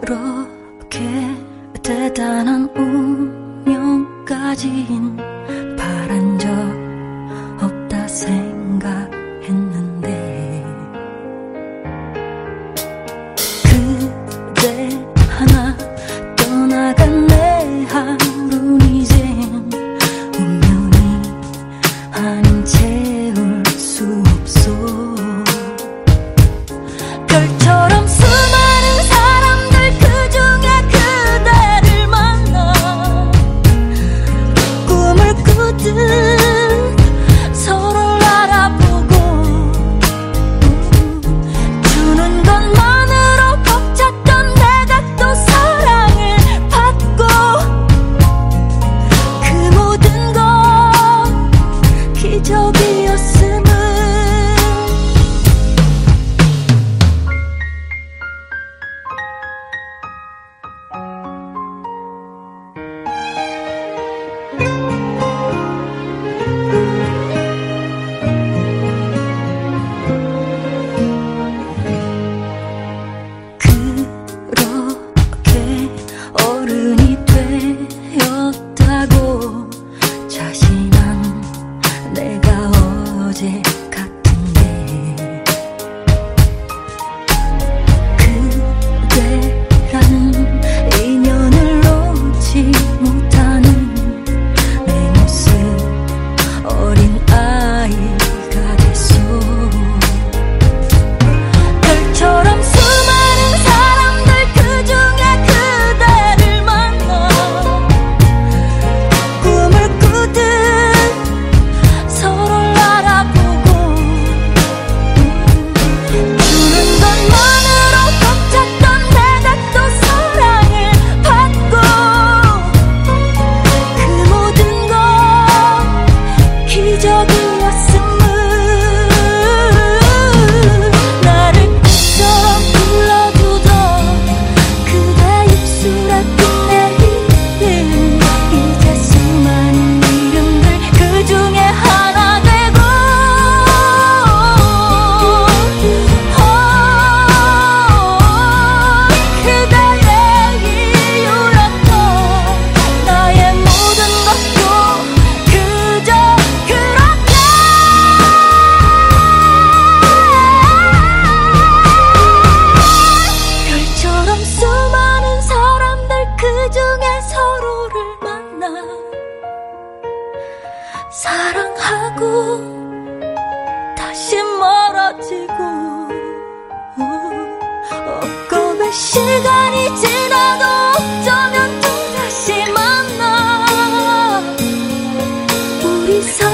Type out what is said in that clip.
그렇게 대단한 운명까지인 하고 다시 멀어지고 어, 어금의 시간이 지나도 어쩌면 또 다시 만나. 우리 사